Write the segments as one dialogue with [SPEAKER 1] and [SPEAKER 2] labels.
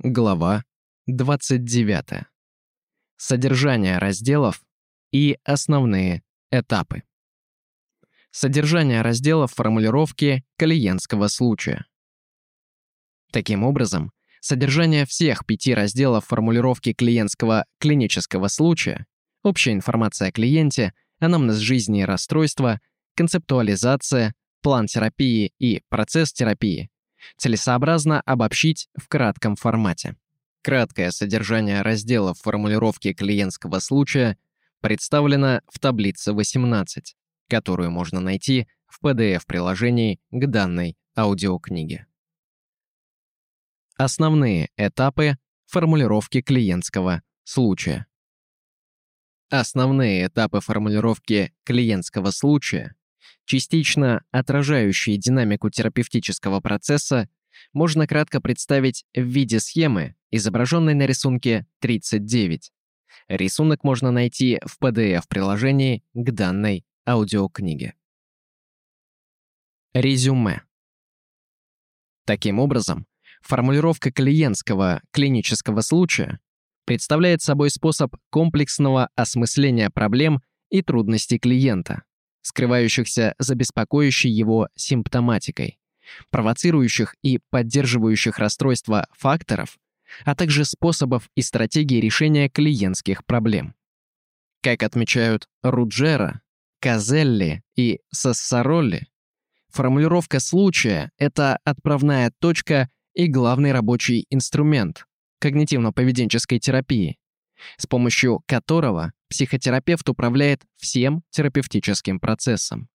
[SPEAKER 1] Глава 29. Содержание разделов и основные этапы. Содержание разделов формулировки клиентского случая. Таким образом, содержание всех пяти разделов формулировки клиентского клинического случая, общая информация о клиенте, анамнез жизни и расстройства, концептуализация, план терапии и процесс терапии целесообразно обобщить в кратком формате. Краткое содержание разделов формулировки клиентского случая представлено в таблице 18, которую можно найти в PDF-приложении к данной аудиокниге. Основные этапы формулировки клиентского случая. Основные этапы формулировки клиентского случая частично отражающие динамику терапевтического процесса, можно кратко представить в виде схемы, изображенной на рисунке 39. Рисунок можно найти в PDF-приложении к данной аудиокниге. Резюме. Таким образом, формулировка клиентского клинического случая представляет собой способ комплексного осмысления проблем и трудностей клиента, скрывающихся за беспокоящей его симптоматикой, провоцирующих и поддерживающих расстройства факторов, а также способов и стратегий решения клиентских проблем. Как отмечают Руджера, Казелли и Сассаролли, формулировка случая – это отправная точка и главный рабочий инструмент когнитивно-поведенческой терапии, с помощью которого психотерапевт управляет всем терапевтическим процессом.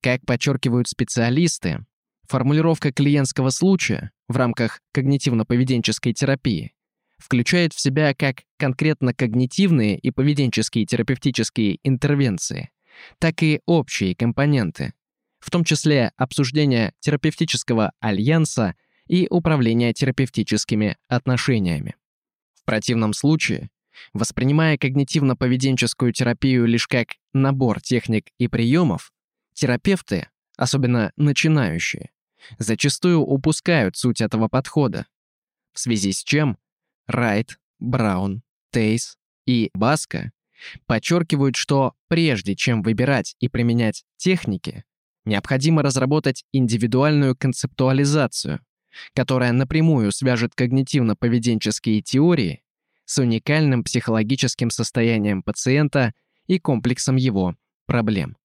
[SPEAKER 1] Как подчеркивают специалисты, формулировка клиентского случая в рамках когнитивно-поведенческой терапии включает в себя как конкретно когнитивные и поведенческие терапевтические интервенции, так и общие компоненты, в том числе обсуждение терапевтического альянса и управление терапевтическими отношениями. В противном случае Воспринимая когнитивно-поведенческую терапию лишь как набор техник и приемов, терапевты, особенно начинающие, зачастую упускают суть этого подхода, в связи с чем Райт, Браун, Тейс и Баска подчеркивают, что прежде чем выбирать и применять техники, необходимо разработать индивидуальную концептуализацию, которая напрямую свяжет когнитивно-поведенческие теории с уникальным психологическим состоянием пациента и комплексом его проблем.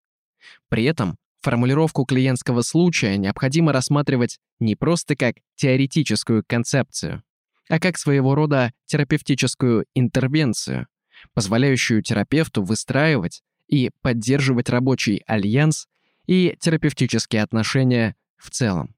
[SPEAKER 1] При этом формулировку клиентского случая необходимо рассматривать не просто как теоретическую концепцию, а как своего рода терапевтическую интервенцию, позволяющую терапевту выстраивать и поддерживать рабочий альянс и терапевтические отношения в целом.